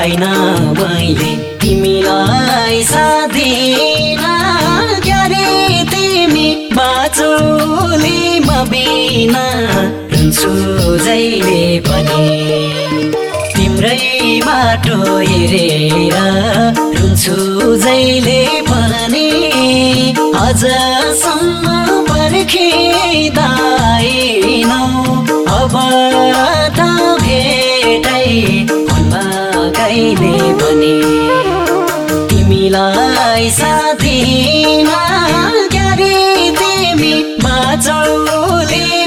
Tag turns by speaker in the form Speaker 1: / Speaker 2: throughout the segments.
Speaker 1: पाइन मैले तिमीलाई साथी क्यारे तिमी बाँचोले म बिना रुन्छु जहिले पनि। तिम्रै बाटो हेरेर रुन्छु जहिले पनि। अझसम्म पनि तिमीलाई साथीमा क्यारे तिमी?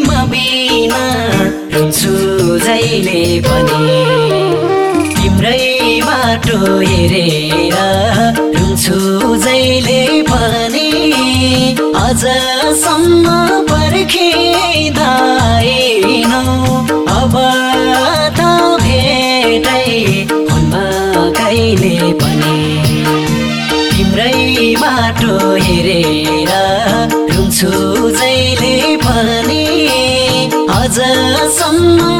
Speaker 1: म बिना जहिले पनि। तिम्रै बाटो हेरेर रुन्छु जहिले पनि। अझसम्म पर्खिँदैनौ अब त भेटै कहिले पनि तिम्रै बाटो हेरेर रुन्छु जहिले पनि अझसम्म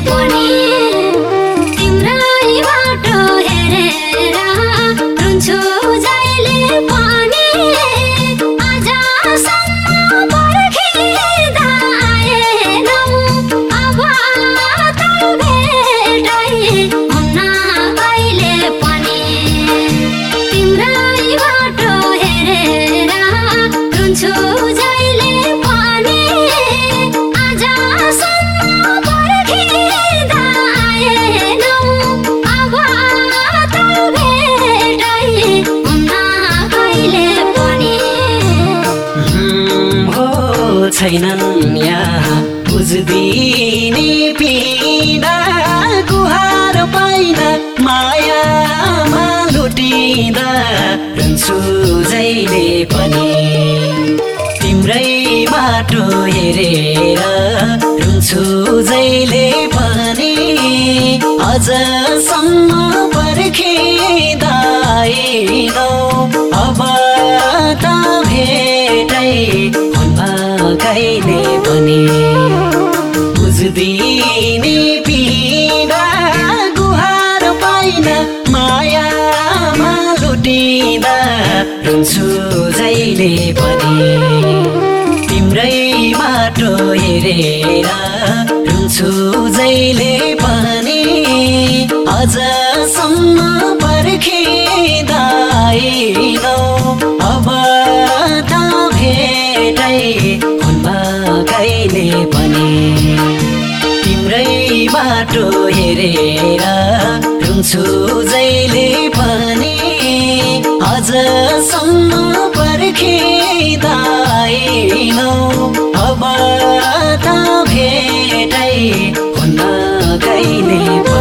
Speaker 1: Bonnie. छैनन् यहाँ बुझिदिने पीडा गुहार पाइन मायामा लुटिँदा रुन्छु जहिले पनि तिम्रै बाटो हेरेर रुन्छु जहिले पनि अझसम्म पर्खिँदैनौ लुटिँदा रुन्छु जहिले पनि। तिम्रै बाटो हेरेर रुन्छु जहिले पनि। अझसम्म पर्खिँदैनौ अब त भेटै हुन्न कहिले पनि। तिम्रै बाटो हेरेर रुन्छु जहिले पनि। पर्खिँदैनौ अब त भेटै कहिले